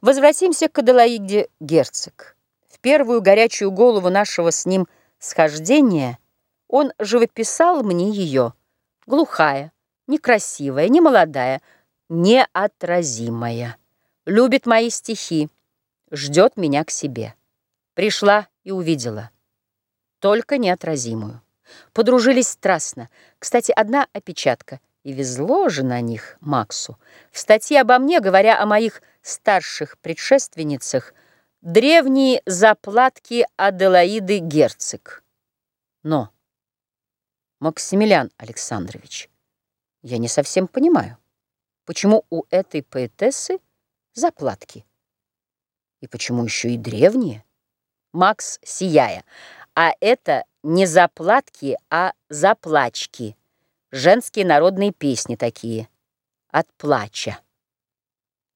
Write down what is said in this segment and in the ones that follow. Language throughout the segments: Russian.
Возвратимся к Аделаиде Герцог. В первую горячую голову нашего с ним схождения он живописал мне ее, глухая, некрасивая, немолодая, неотразимая. Любит мои стихи, ждет меня к себе. Пришла и увидела, только неотразимую. Подружились страстно. Кстати, одна опечатка. И везло же на них Максу. В статье обо мне, говоря о моих старших предшественницах древние заплатки Аделаиды Герцог. Но, Максимилиан Александрович, я не совсем понимаю, почему у этой поэтессы заплатки? И почему еще и древние? Макс, сияя, а это не заплатки, а заплачки. Женские народные песни такие. От плача.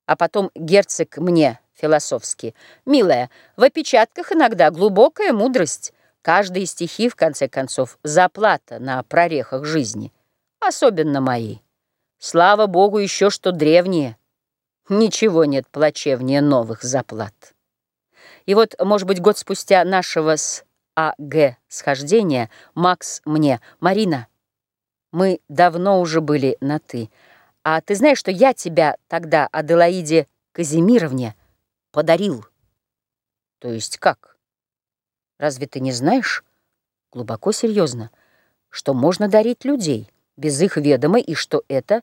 А потом герцог мне философски. «Милая, в опечатках иногда глубокая мудрость. Каждые стихи, в конце концов, заплата на прорехах жизни. Особенно мои. Слава богу еще, что древние. Ничего нет плачевнее новых заплат». И вот, может быть, год спустя нашего с А.Г. схождения Макс мне «Марина, мы давно уже были на «ты», а ты знаешь, что я тебя тогда Аделаиде Казимировне подарил? То есть как? Разве ты не знаешь? Глубоко серьезно, что можно дарить людей без их ведома и что это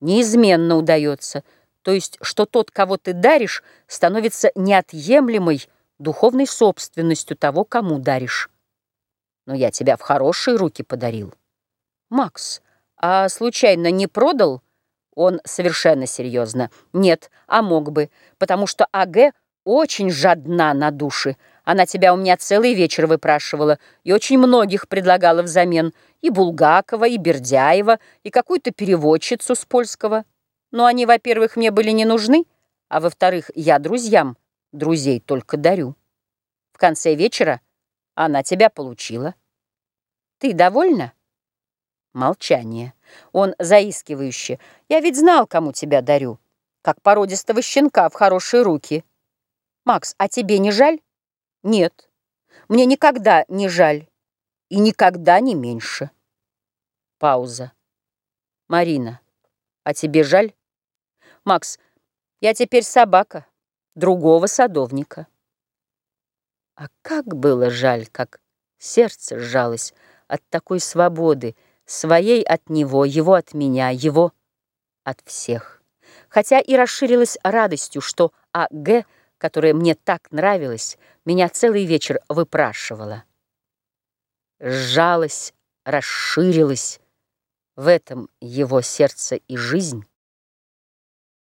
неизменно удается, то есть что тот, кого ты даришь, становится неотъемлемой духовной собственностью того, кому даришь. Но я тебя в хорошие руки подарил. Макс, а случайно не продал он совершенно серьезно. Нет, а мог бы, потому что АГ очень жадна на души. Она тебя у меня целый вечер выпрашивала и очень многих предлагала взамен. И Булгакова, и Бердяева, и какую-то переводчицу с польского. Но они, во-первых, мне были не нужны, а во-вторых, я друзьям друзей только дарю. В конце вечера она тебя получила. Ты довольна? Молчание. Он заискивающе. «Я ведь знал, кому тебя дарю. Как породистого щенка в хорошие руки. Макс, а тебе не жаль? Нет. Мне никогда не жаль. И никогда не меньше». Пауза. «Марина, а тебе жаль?» «Макс, я теперь собака другого садовника». А как было жаль, как сердце сжалось от такой свободы, своей от него, его от меня, его от всех. Хотя и расширилась радостью, что А.Г., которая мне так нравилась, меня целый вечер выпрашивала. Сжалась, расширилась в этом его сердце и жизнь,